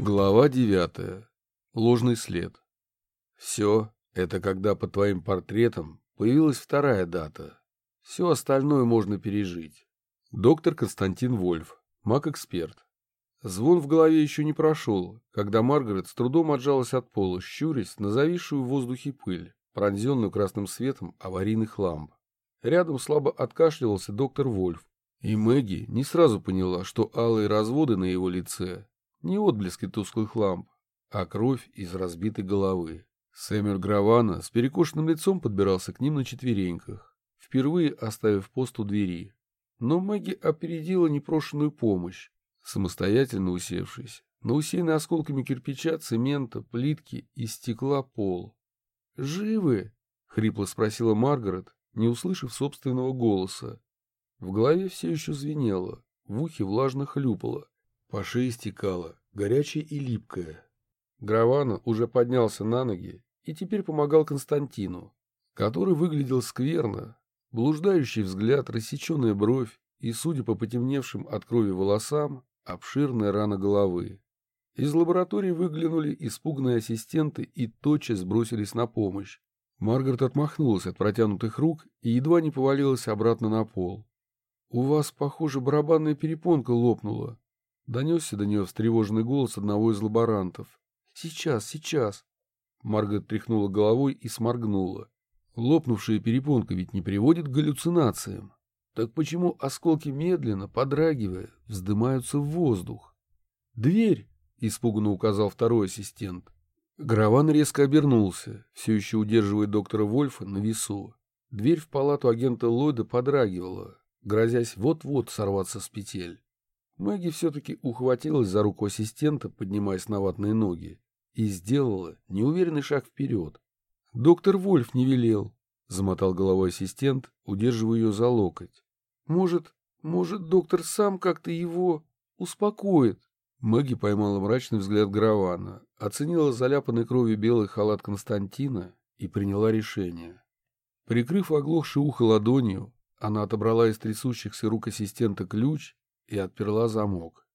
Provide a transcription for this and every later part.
Глава девятая. Ложный след. Все это когда под твоим портретом появилась вторая дата. Все остальное можно пережить. Доктор Константин Вольф, маг-эксперт. Звон в голове еще не прошел, когда Маргарет с трудом отжалась от пола, щурясь на зависшую в воздухе пыль, пронзенную красным светом аварийных ламп. Рядом слабо откашливался доктор Вольф, и Мэгги не сразу поняла, что алые разводы на его лице не отблески тусклых ламп, а кровь из разбитой головы. Сэмюэль Гравана с перекошенным лицом подбирался к ним на четвереньках, впервые оставив пост у двери. Но Мэгги опередила непрошенную помощь, самостоятельно усевшись на усеянный осколками кирпича, цемента, плитки и стекла пол. «Живы?» — хрипло спросила Маргарет, не услышав собственного голоса. В голове все еще звенело, в ухе влажно хлюпало, по шее стекало, горячее и липкое. Гравана уже поднялся на ноги и теперь помогал Константину, который выглядел скверно, блуждающий взгляд, рассеченная бровь и, судя по потемневшим от крови волосам, обширная рана головы. Из лаборатории выглянули испуганные ассистенты и тотчас бросились на помощь. Маргарет отмахнулась от протянутых рук и едва не повалилась обратно на пол. «У вас, похоже, барабанная перепонка лопнула», — донесся до нее встревоженный голос одного из лаборантов. «Сейчас, сейчас». Маргарет тряхнула головой и сморгнула. Лопнувшая перепонка ведь не приводит к галлюцинациям. Так почему осколки медленно, подрагивая, вздымаются в воздух? «Дверь!» — испуганно указал второй ассистент. Граван резко обернулся, все еще удерживая доктора Вольфа на весу. Дверь в палату агента Ллойда подрагивала, грозясь вот-вот сорваться с петель. Мэгги все-таки ухватилась за руку ассистента, поднимаясь на ватные ноги, и сделала неуверенный шаг вперед. «Доктор Вольф не велел», — замотал головой ассистент, удерживая ее за локоть. «Может, может, доктор сам как-то его успокоит?» Мэгги поймала мрачный взгляд Гравана, оценила заляпанный кровью белый халат Константина и приняла решение. Прикрыв оглохшее ухо ладонью, она отобрала из трясущихся рук ассистента ключ и отперла замок.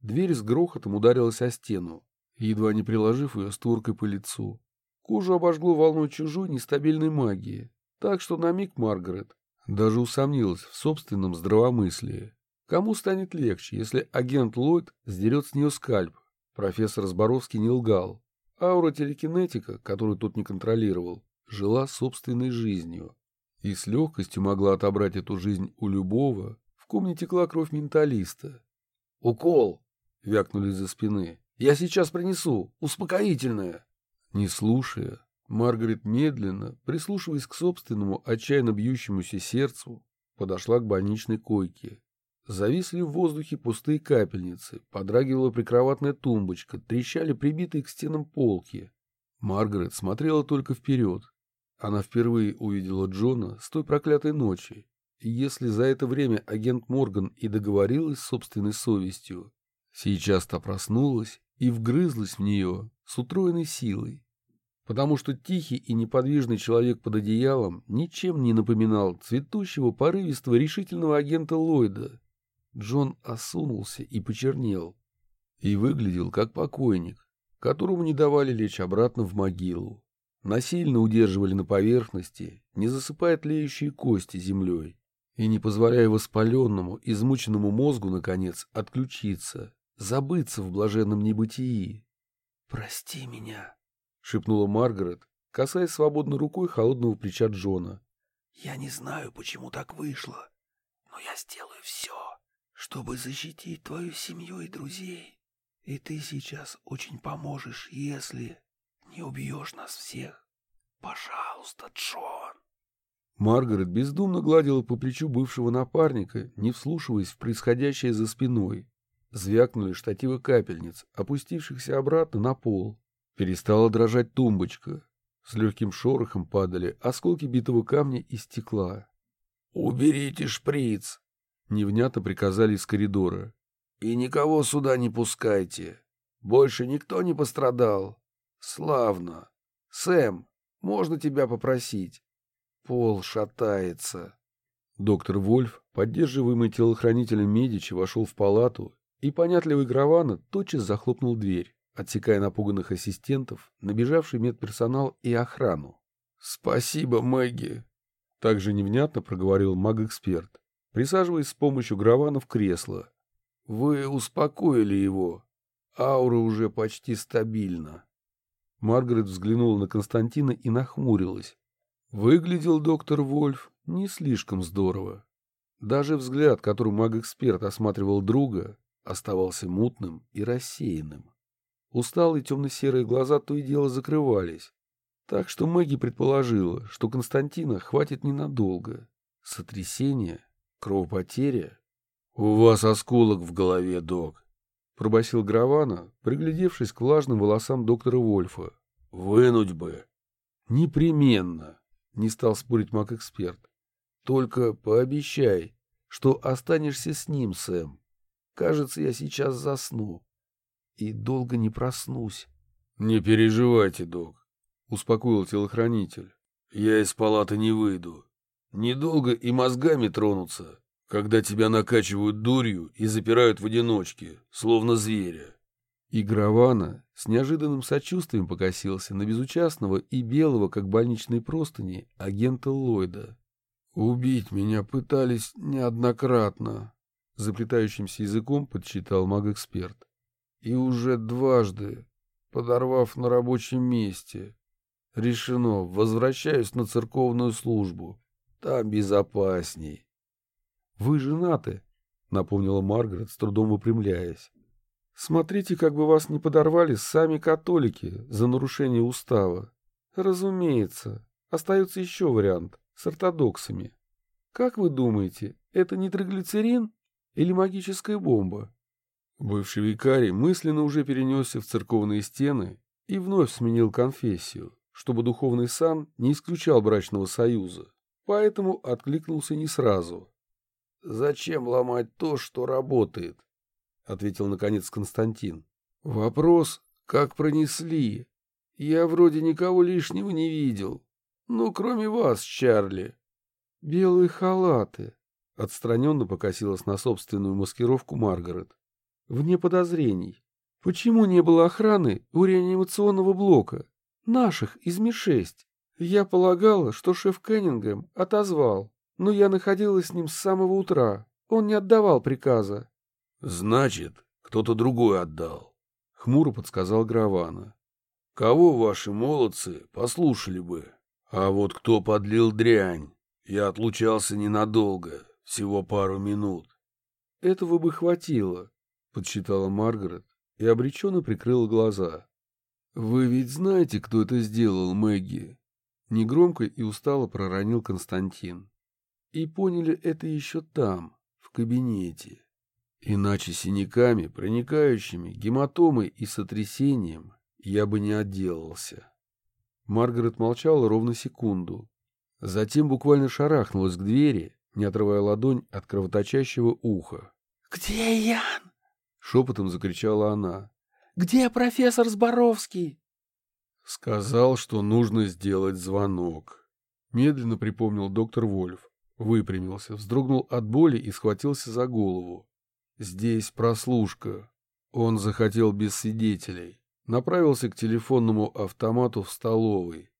Дверь с грохотом ударилась о стену, едва не приложив ее створкой по лицу. Кожу обожгло волной чужой нестабильной магии, так что на миг Маргарет даже усомнилась в собственном здравомыслии. Кому станет легче, если агент Ллойд сдерет с нее скальп? Профессор Зборовский не лгал. Аура телекинетика, которую тот не контролировал, жила собственной жизнью. И с легкостью могла отобрать эту жизнь у любого, в ком не текла кровь менталиста. «Укол!» — вякнули за спины. «Я сейчас принесу! Успокоительное!» Не слушая, Маргарет медленно, прислушиваясь к собственному отчаянно бьющемуся сердцу, подошла к больничной койке. Зависли в воздухе пустые капельницы, подрагивала прикроватная тумбочка, трещали прибитые к стенам полки. Маргарет смотрела только вперед. Она впервые увидела Джона с той проклятой ночи. Если за это время агент Морган и договорилась с собственной совестью, сейчас та проснулась и вгрызлась в нее с утроенной силой. Потому что тихий и неподвижный человек под одеялом ничем не напоминал цветущего, порывистого, решительного агента Ллойда, Джон осунулся и почернел. И выглядел как покойник, которому не давали лечь обратно в могилу. Насильно удерживали на поверхности, не засыпая тлеющие кости землей и не позволяя воспаленному, измученному мозгу, наконец, отключиться, забыться в блаженном небытии. «Прости меня», — шепнула Маргарет, касаясь свободной рукой холодного плеча Джона. «Я не знаю, почему так вышло, но я сделаю все, чтобы защитить твою семью и друзей. И ты сейчас очень поможешь, если не убьешь нас всех. Пожалуйста, Джон. Маргарет бездумно гладила по плечу бывшего напарника, не вслушиваясь в происходящее за спиной. Звякнули штативы капельниц, опустившихся обратно на пол. Перестала дрожать тумбочка. С легким шорохом падали осколки битого камня и стекла. «Уберите шприц!» Невнятно приказали из коридора. «И никого сюда не пускайте. Больше никто не пострадал. Славно. Сэм, можно тебя попросить? Пол шатается». Доктор Вольф, поддерживаемый телохранителем Медичи, вошел в палату, и понятливый Гравана тотчас захлопнул дверь, отсекая напуганных ассистентов, набежавший медперсонал и охрану. «Спасибо, Мэгги!» Также невнятно проговорил маг-эксперт, присаживаясь с помощью Гравана в кресло. «Вы успокоили его. Аура уже почти стабильна». Маргарет взглянула на Константина и нахмурилась. Выглядел доктор Вольф не слишком здорово. Даже взгляд, которым маг-эксперт осматривал друга, оставался мутным и рассеянным. Усталые темно-серые глаза то и дело закрывались. Так что Мэгги предположила, что Константина хватит ненадолго. Сотрясение, кровопотеря. — У вас осколок в голове, док, — пробасил Гравана, приглядевшись к влажным волосам доктора Вольфа. — Вынуть бы. — Непременно, — не стал спорить маг-эксперт. — Только пообещай, что останешься с ним, Сэм. Кажется, я сейчас засну и долго не проснусь. — Не переживайте, док, — успокоил телохранитель. — Я из палаты не выйду. Недолго и мозгами тронутся, когда тебя накачивают дурью и запирают в одиночке, словно зверя. И Гравана с неожиданным сочувствием покосился на безучастного и белого, как больничные простыни, агента Ллойда. «Убить меня пытались неоднократно», — заплетающимся языком подсчитал маг-эксперт и уже дважды, подорвав на рабочем месте. Решено, возвращаюсь на церковную службу. Там безопасней. — Вы женаты, — напомнила Маргарет, с трудом выпрямляясь. — Смотрите, как бы вас не подорвали сами католики за нарушение устава. Разумеется, остается еще вариант с ортодоксами. Как вы думаете, это нитроглицерин или магическая бомба? Бывший викарий мысленно уже перенесся в церковные стены и вновь сменил конфессию, чтобы духовный сан не исключал брачного союза, поэтому откликнулся не сразу. «Зачем ломать то, что работает?» — ответил наконец Константин. «Вопрос, как пронесли. Я вроде никого лишнего не видел. Ну, кроме вас, Чарли». «Белые халаты», — отстраненно покосилась на собственную маскировку Маргарет вне подозрений. Почему не было охраны у реанимационного блока? Наших из Ми-6. Я полагала, что шеф Кеннингем отозвал, но я находилась с ним с самого утра. Он не отдавал приказа. — Значит, кто-то другой отдал, — хмуро подсказал Гравана. — Кого ваши молодцы послушали бы? А вот кто подлил дрянь? Я отлучался ненадолго, всего пару минут. — Этого бы хватило, подсчитала Маргарет и обреченно прикрыла глаза. «Вы ведь знаете, кто это сделал, Мэгги?» Негромко и устало проронил Константин. «И поняли это еще там, в кабинете. Иначе синяками, проникающими, гематомой и сотрясением я бы не отделался». Маргарет молчала ровно секунду. Затем буквально шарахнулась к двери, не отрывая ладонь от кровоточащего уха. «Где Ян?» Шепотом закричала она. «Где профессор Зборовский?» Сказал, что нужно сделать звонок. Медленно припомнил доктор Вольф. Выпрямился, вздрогнул от боли и схватился за голову. Здесь прослушка. Он захотел без свидетелей. Направился к телефонному автомату в столовой.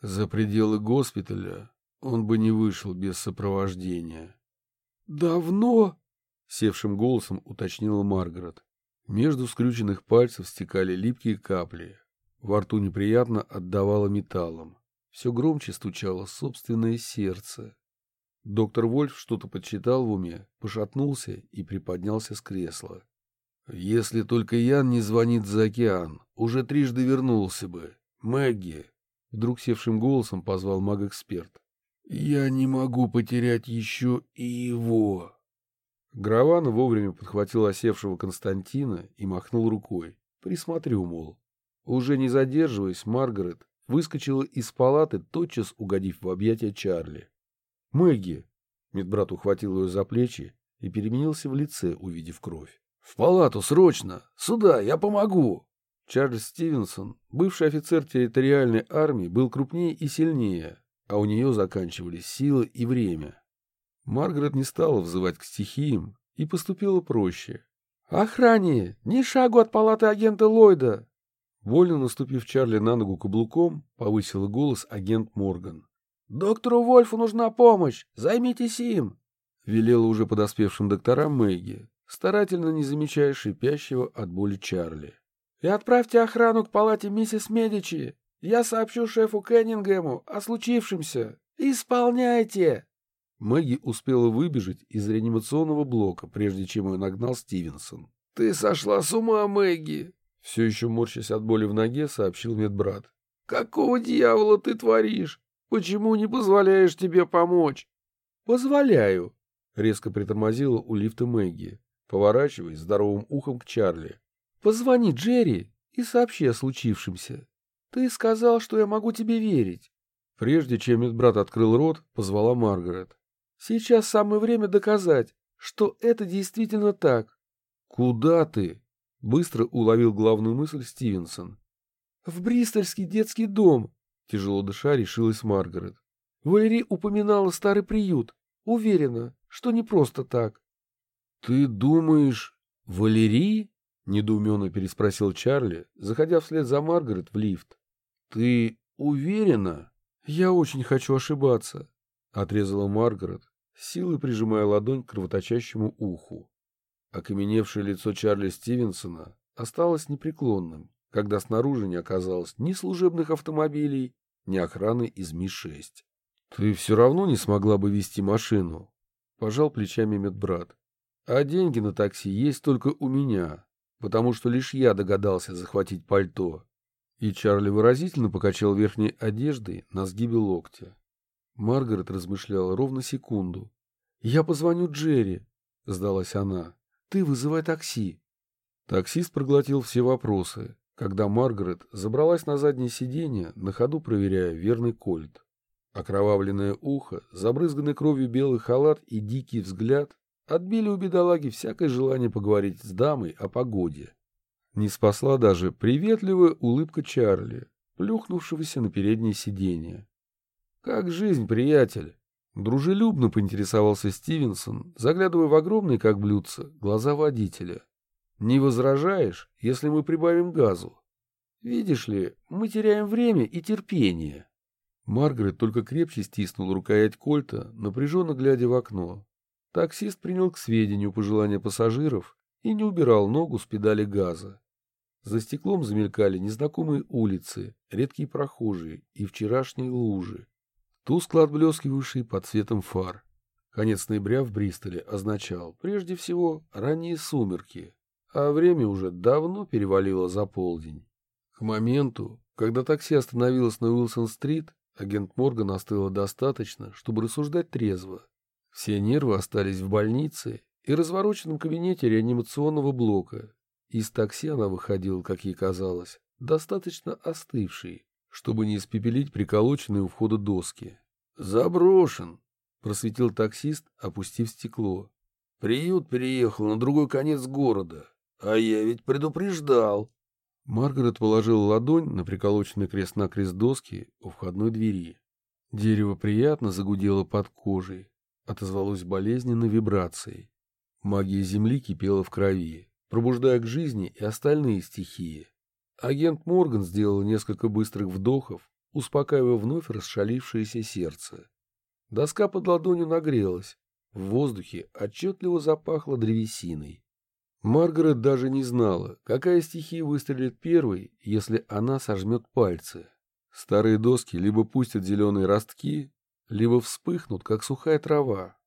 За пределы госпиталя он бы не вышел без сопровождения. «Давно?» — севшим голосом уточнила Маргарет. Между скрюченных пальцев стекали липкие капли. Во рту неприятно отдавало металлом. Все громче стучало собственное сердце. Доктор Вольф что-то подсчитал в уме, пошатнулся и приподнялся с кресла. «Если только Ян не звонит за океан, уже трижды вернулся бы. Мэгги!» Вдруг севшим голосом позвал маг-эксперт. «Я не могу потерять еще и его!» Граван вовремя подхватил осевшего Константина и махнул рукой. Присмотрю, мол. Уже не задерживаясь, Маргарет выскочила из палаты, тотчас угодив в объятия Чарли. «Мэгги!» Медбрат ухватил ее за плечи и переменился в лице, увидев кровь. «В палату, срочно! Сюда, я помогу!» Чарльз Стивенсон, бывший офицер территориальной армии, был крупнее и сильнее, а у нее заканчивались силы и время. Маргарет не стала взывать к стихиям и поступила проще. «Охране! Ни шагу от палаты агента Ллойда! Вольно наступив Чарли на ногу каблуком, повысил голос агент Морган. «Доктору Вольфу нужна помощь! Займитесь им!» Велела уже подоспевшим докторам Мэгги, старательно не замечая шипящего от боли Чарли. «И отправьте охрану к палате миссис Медичи. Я сообщу шефу Кеннингему о случившемся. Исполняйте!» Мэгги успела выбежать из реанимационного блока, прежде чем ее нагнал Стивенсон. «Ты сошла с ума, Мэгги!» Все еще морщась от боли в ноге, сообщил медбрат. «Какого дьявола ты творишь? Почему не позволяешь тебе помочь?» «Позволяю», — резко притормозила у лифта Мэгги, поворачиваясь здоровым ухом к Чарли. «Позвони Джерри и сообщи о случившемся. Ты сказал, что я могу тебе верить». Прежде чем медбрат открыл рот, позвала Маргарет. «Сейчас самое время доказать, что это действительно так». «Куда ты?» Быстро уловил главную мысль Стивенсон. «В Бристольский детский дом», — тяжело дыша решилась Маргарет. Валерий упоминала старый приют. Уверена, что не просто так. «Ты думаешь, Валерий?» — недоуменно переспросил Чарли, заходя вслед за Маргарет в лифт. «Ты уверена?» «Я очень хочу ошибаться», — отрезала Маргарет, силой прижимая ладонь к кровоточащему уху. Окаменевшее лицо Чарли Стивенсона осталось непреклонным, когда снаружи не оказалось ни служебных автомобилей, ни охраны из Ми-6. «Ты все равно не смогла бы вести машину», — пожал плечами медбрат. «А деньги на такси есть только у меня, потому что лишь я догадался захватить пальто». И Чарли выразительно покачал верхней одеждой на сгибе локтя. Маргарет размышляла ровно секунду. «Я позвоню Джерри», — сдалась она. Ты вызывай такси. Таксист проглотил все вопросы, когда Маргарет забралась на заднее сиденье, на ходу проверяя верный кольт. Окровавленное ухо, забрызганный кровью белый халат и дикий взгляд отбили у бедолаги всякое желание поговорить с дамой о погоде. Не спасла даже приветливая улыбка Чарли, плюхнувшегося на переднее сиденье. «Как жизнь, приятель?» Дружелюбно поинтересовался Стивенсон, заглядывая в огромные, как блюдца, глаза водителя. «Не возражаешь, если мы прибавим газу? Видишь ли, мы теряем время и терпение». Маргарет только крепче стиснул рукоять кольта, напряженно глядя в окно. Таксист принял к сведению пожелания пассажиров и не убирал ногу с педали газа. За стеклом замелькали незнакомые улицы, редкие прохожие и вчерашние лужи тускло отблескивавший под светом фар. Конец ноября в Бристоле означал, прежде всего, ранние сумерки, а время уже давно перевалило за полдень. К моменту, когда такси остановилось на Уилсон-стрит, агент Морган остыло достаточно, чтобы рассуждать трезво. Все нервы остались в больнице и развороченном кабинете реанимационного блока. Из такси она выходила, как ей казалось, достаточно остывшей, чтобы не испепелить приколоченные у входа доски. «Заброшен», — просветил таксист, опустив стекло. «Приют переехал на другой конец города, а я ведь предупреждал». Маргарет положила ладонь на приколоченный крест-накрест доски у входной двери. Дерево приятно загудело под кожей, отозвалось болезненной вибрацией. Магия земли кипела в крови, пробуждая к жизни и остальные стихии. Агент Морган сделал несколько быстрых вдохов, успокаивая вновь расшалившееся сердце. Доска под ладонью нагрелась. В воздухе отчетливо запахло древесиной. Маргарет даже не знала, какая стихия выстрелит первой, если она сожмет пальцы. Старые доски либо пустят зеленые ростки, либо вспыхнут, как сухая трава.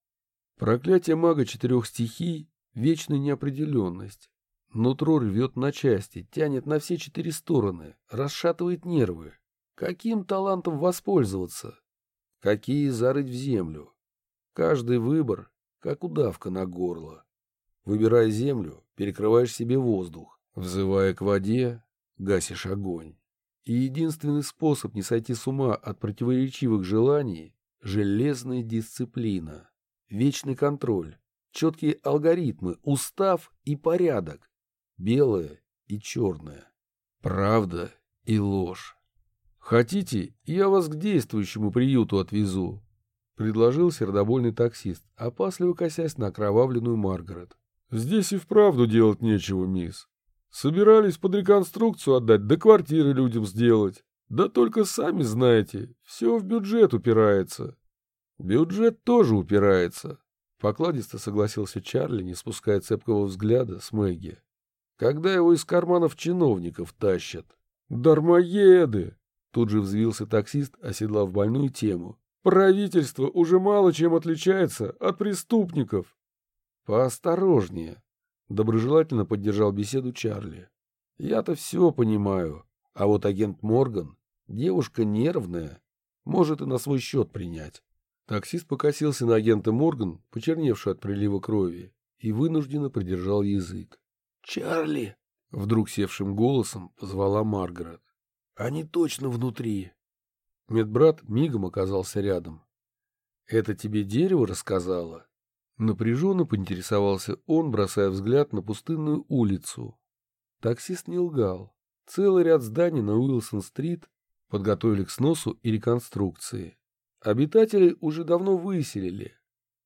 Проклятие мага четырех стихий — вечная неопределенность. Нутро рвет на части, тянет на все четыре стороны, расшатывает нервы. Каким талантом воспользоваться? Какие зарыть в землю? Каждый выбор, как удавка на горло. Выбирая землю, перекрываешь себе воздух. Взывая к воде, гасишь огонь. И единственный способ не сойти с ума от противоречивых желаний — железная дисциплина, вечный контроль, четкие алгоритмы, устав и порядок белое и черное, правда и ложь. «Хотите, я вас к действующему приюту отвезу», — предложил сердобольный таксист, опасливо косясь на окровавленную Маргарет. «Здесь и вправду делать нечего, мисс», Собирались под реконструкцию отдать, да квартиры людям сделать. Да только сами знаете, все в бюджет упирается. Бюджет тоже упирается. Покладисто согласился Чарли, не спуская цепкого взгляда с Мэгги. Когда его из карманов чиновников тащат. Дармоеды! Тут же взвился таксист, оседлав больную тему. Правительство уже мало чем отличается от преступников. Поосторожнее. Доброжелательно поддержал беседу Чарли. Я-то все понимаю, а вот агент Морган, девушка нервная, может и на свой счет принять. Таксист покосился на агента Морган, почерневшую от прилива крови, и вынужденно придержал язык. «Чарли!» — вдруг севшим голосом позвала Маргарет. «Они точно внутри!» Медбрат мигом оказался рядом. «Это тебе дерево рассказала?» Напряженно поинтересовался он, бросая взгляд на пустынную улицу. Таксист не лгал. Целый ряд зданий на Уилсон-стрит подготовили к сносу и реконструкции. Обитателей уже давно выселили,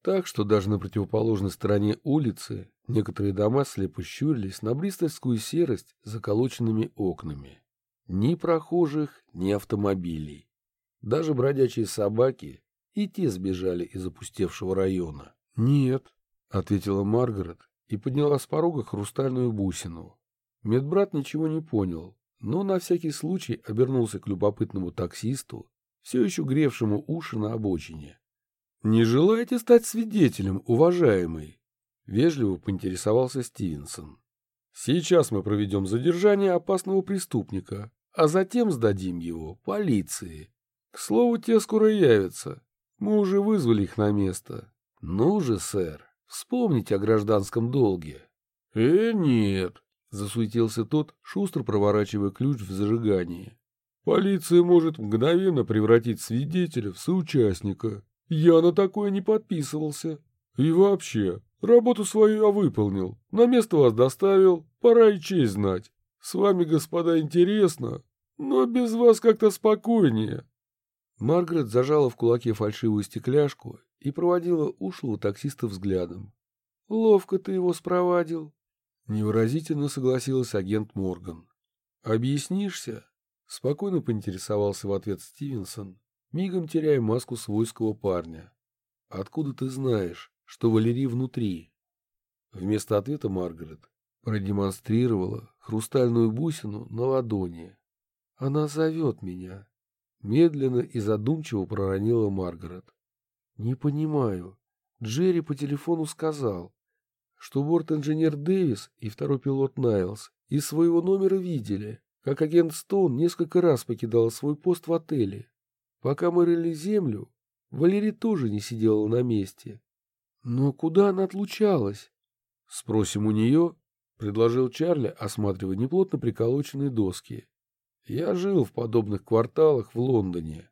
так что даже на противоположной стороне улицы некоторые дома слепо щурились на бристольскую серость заколоченными окнами. Ни прохожих, ни автомобилей. Даже бродячие собаки и те сбежали из опустевшего района. «Нет», — ответила Маргарет и подняла с порога хрустальную бусину. Медбрат ничего не понял, но на всякий случай обернулся к любопытному таксисту все еще гревшему уши на обочине. «Не желаете стать свидетелем, уважаемый?» — вежливо поинтересовался Стивенсон. «Сейчас мы проведем задержание опасного преступника, а затем сдадим его полиции. К слову, те скоро явятся. Мы уже вызвали их на место. Ну же, сэр, вспомните о гражданском долге». «Э, нет», — засуетился тот, шустро проворачивая ключ в зажигании. Полиция может мгновенно превратить свидетеля в соучастника. Я на такое не подписывался. И вообще, работу свою я выполнил. На место вас доставил, пора и честь знать. С вами, господа, интересно, но без вас как-то спокойнее. Маргарет зажала в кулаке фальшивую стекляшку и проводила ушлого таксиста взглядом. «Ловко ты его спровадил», — невыразительно согласилась агент Морган. «Объяснишься?» Спокойно поинтересовался в ответ Стивенсон, мигом теряя маску свойского парня. «Откуда ты знаешь, что Валерий внутри?» Вместо ответа Маргарет продемонстрировала хрустальную бусину на ладони. «Она зовет меня», — медленно и задумчиво проронила Маргарет. «Не понимаю. Джерри по телефону сказал, что борт-инженер Дэвис и второй пилот Найлз из своего номера видели, как агент Стоун несколько раз покидал свой пост в отеле. Пока мы рыли землю, Валерий тоже не сидела на месте. Но куда она отлучалась? Спросим у нее, предложил Чарли, осматривая неплотно приколоченные доски. Я жил в подобных кварталах в Лондоне.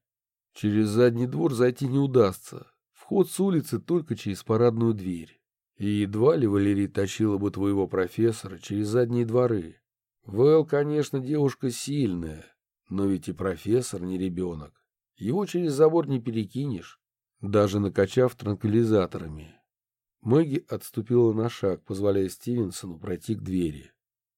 Через задний двор зайти не удастся. Вход с улицы только через парадную дверь. И едва ли Валерий тащила бы твоего профессора через задние дворы. Вэл, конечно, девушка сильная, но ведь и профессор не ребенок. Его через забор не перекинешь, даже накачав транквилизаторами. Мэгги отступила на шаг, позволяя Стивенсону пройти к двери.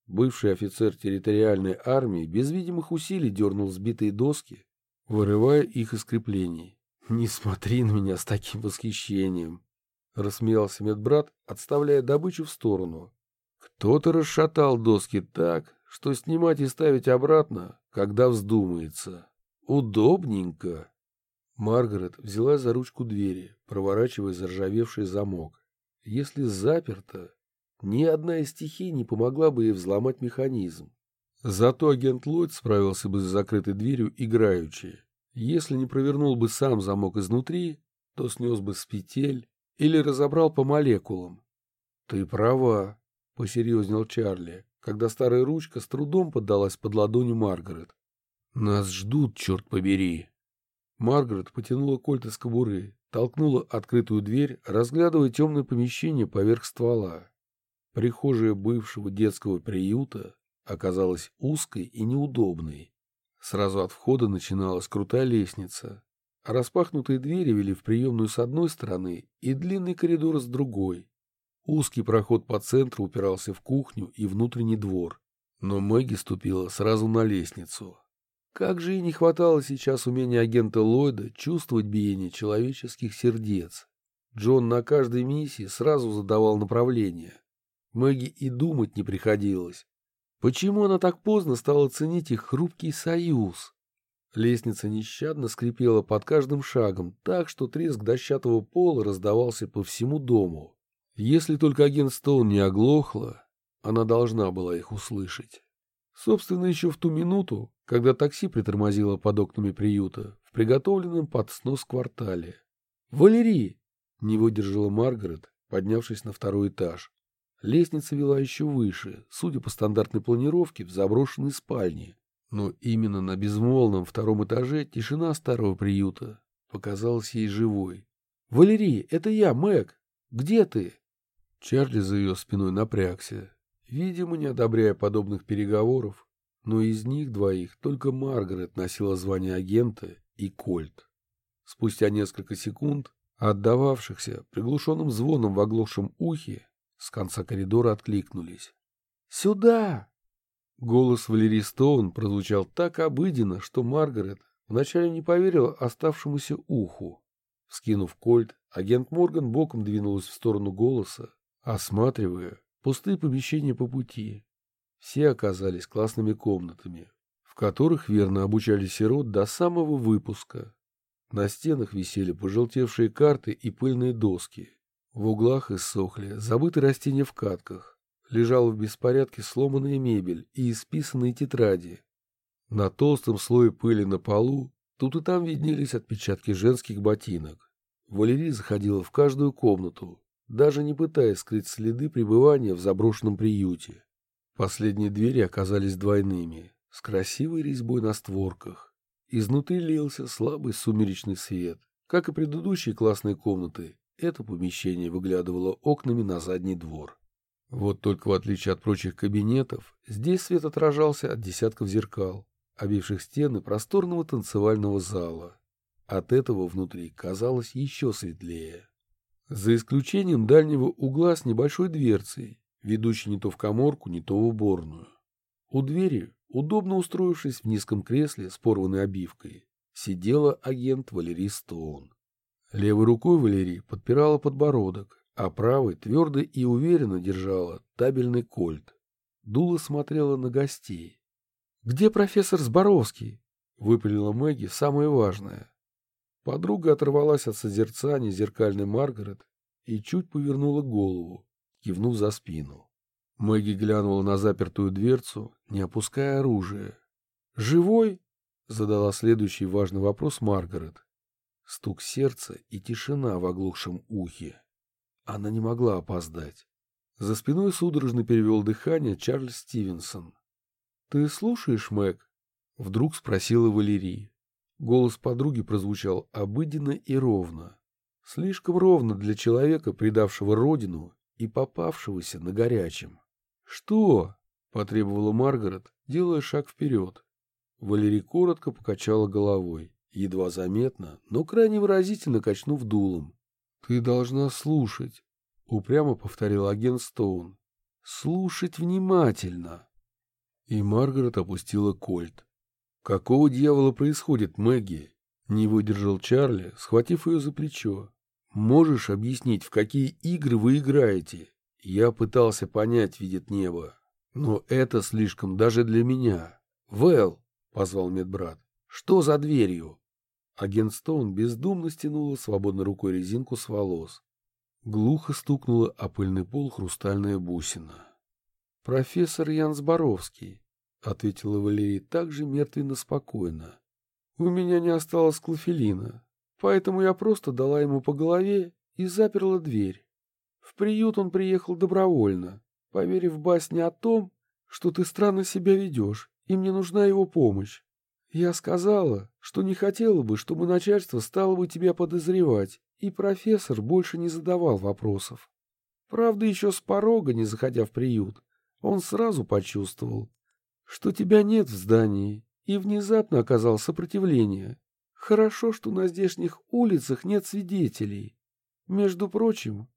Бывший офицер территориальной армии без видимых усилий дернул сбитые доски, вырывая их из креплений. «Не смотри на меня с таким восхищением!» — рассмеялся медбрат, отставляя добычу в сторону. «Кто-то расшатал доски так, что снимать и ставить обратно, когда вздумается. Удобненько. Маргарет взяла за ручку двери, проворачивая заржавевший замок. Если заперто, ни одна из стихий не помогла бы ей взломать механизм. Зато агент Ллойд справился бы с закрытой дверью играючи. Если не провернул бы сам замок изнутри, то снес бы с петель или разобрал по молекулам. — Ты права, — посерьезнел Чарли когда старая ручка с трудом поддалась под ладонью Маргарет. «Нас ждут, черт побери!» Маргарет потянула кольт из кобуры, толкнула открытую дверь, разглядывая темное помещение поверх ствола. Прихожая бывшего детского приюта оказалась узкой и неудобной. Сразу от входа начиналась крутая лестница, распахнутые двери вели в приемную с одной стороны и длинный коридор с другой. Узкий проход по центру упирался в кухню и внутренний двор. Но Мэгги ступила сразу на лестницу. Как же и не хватало сейчас умения агента Ллойда чувствовать биение человеческих сердец. Джон на каждой миссии сразу задавал направление. Мэгги и думать не приходилось. Почему она так поздно стала ценить их хрупкий союз? Лестница нещадно скрипела под каждым шагом, так что треск дощатого пола раздавался по всему дому. Если только агент Стоун не оглохла, она должна была их услышать. Собственно, еще в ту минуту, когда такси притормозило под окнами приюта в приготовленном под снос квартале. «Валерий!» — не выдержала Маргарет, поднявшись на второй этаж. Лестница вела еще выше, судя по стандартной планировке, в заброшенной спальне. Но именно на безмолвном втором этаже тишина старого приюта показалась ей живой. «Валерий, это я, Мэг! Где ты?» Чарли за ее спиной напрягся, видимо, не одобряя подобных переговоров, но из них двоих только Маргарет носила звание агента и Кольт. Спустя несколько секунд, отдававшихся приглушенным звоном в оглохшем ухе, с конца коридора откликнулись. «Сюда!» Голос Валерии Стоун прозвучал так обыденно, что Маргарет вначале не поверила оставшемуся уху. Скинув кольт, агент Морган боком двинулась в сторону голоса, осматривая пустые помещения по пути. Все оказались классными комнатами, в которых верно обучали сирот до самого выпуска. На стенах висели пожелтевшие карты и пыльные доски. В углах иссохли забытые растения в катках. Лежала в беспорядке сломанная мебель и исписанные тетради. На толстом слое пыли на полу тут и там виднелись отпечатки женских ботинок. Валерия заходила в каждую комнату, даже не пытаясь скрыть следы пребывания в заброшенном приюте. Последние двери оказались двойными, с красивой резьбой на створках. Изнутри лился слабый сумеречный свет. Как и предыдущие классные комнаты, это помещение выглядывало окнами на задний двор. Вот только в отличие от прочих кабинетов, здесь свет отражался от десятков зеркал, обивших стены просторного танцевального зала. От этого внутри казалось еще светлее. За исключением дальнего угла с небольшой дверцей, ведущей не то в коморку, не то в уборную. У двери, удобно устроившись в низком кресле с порванной обивкой, сидела агент Валерий Стоун. Левой рукой Валерий подпирала подбородок, а правой твердо и уверенно держала табельный кольт. Дула смотрела на гостей. «Где профессор Зборовский?» — выпалила Мэгги самое важное. Подруга оторвалась от созерцания зеркальной Маргарет и чуть повернула голову, кивнув за спину. Мэгги глянула на запертую дверцу, не опуская оружие. «Живой?» — задала следующий важный вопрос Маргарет. Стук сердца и тишина в оглохшем ухе. Она не могла опоздать. За спиной судорожно перевел дыхание Чарльз Стивенсон. «Ты слушаешь, Мэг?» — вдруг спросила Валерия. Голос подруги прозвучал обыденно и ровно. Слишком ровно для человека, предавшего родину и попавшегося на горячем. «Что?» — потребовала Маргарет, делая шаг вперед. Валерий коротко покачала головой, едва заметно, но крайне выразительно качнув дулом. «Ты должна слушать», — упрямо повторил агент Стоун. «Слушать внимательно». И Маргарет опустила кольт. «Какого дьявола происходит, Мэгги?» Не выдержал Чарли, схватив ее за плечо. «Можешь объяснить, в какие игры вы играете?» Я пытался понять, видит небо. Но это слишком даже для меня. «Вэл!» — позвал медбрат. «Что за дверью?» Агент Стоун бездумно стянула свободной рукой резинку с волос. Глухо стукнула о пыльный пол хрустальная бусина. «Профессор Ян Зборовский», — ответила Валерий так же мертвенно спокойно. «У меня не осталось клофелина, поэтому я просто дала ему по голове и заперла дверь. В приют он приехал добровольно, поверив басне о том, что ты странно себя ведешь, и мне нужна его помощь. Я сказала, что не хотела бы, чтобы начальство стало бы тебя подозревать, и профессор больше не задавал вопросов. Правда, еще с порога, не заходя в приют, он сразу почувствовал, что тебя нет в здании, и внезапно оказал сопротивление. Хорошо, что на здешних улицах нет свидетелей. Между прочим,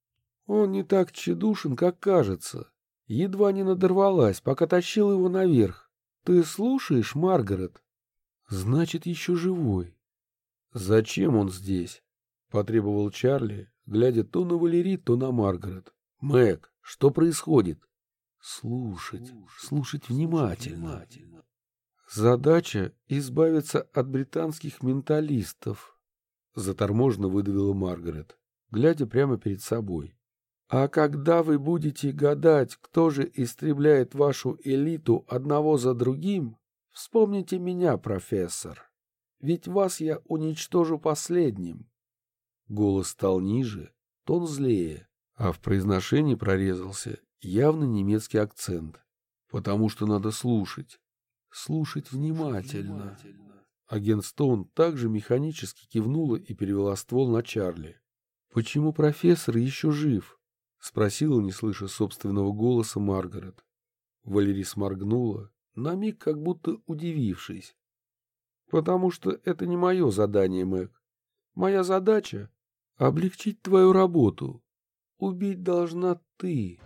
он не так тщедушен, как кажется. Едва не надорвалась, пока тащил его наверх. Ты слушаешь, Маргарет? Значит, еще живой. Зачем он здесь? Потребовал Чарли, глядя то на Валерий, то на Маргарет. Мэг, что происходит? Слушать, слушать внимательно. Задача — избавиться от британских менталистов. Заторможенно выдавила Маргарет, глядя прямо перед собой. А когда вы будете гадать, кто же истребляет вашу элиту одного за другим, вспомните меня, профессор. Ведь вас я уничтожу последним. Голос стал ниже, тон злее, а в произношении прорезался явно немецкий акцент. Потому что надо слушать. Слушать внимательно. Агент Стоун также механически кивнула и перевела ствол на Чарли. «Почему профессор еще жив?» — спросила, не слыша собственного голоса Маргарет. Валерий сморгнула, на миг как будто удивившись. «Потому что это не мое задание, Мэг. Моя задача — облегчить твою работу. Убить должна ты».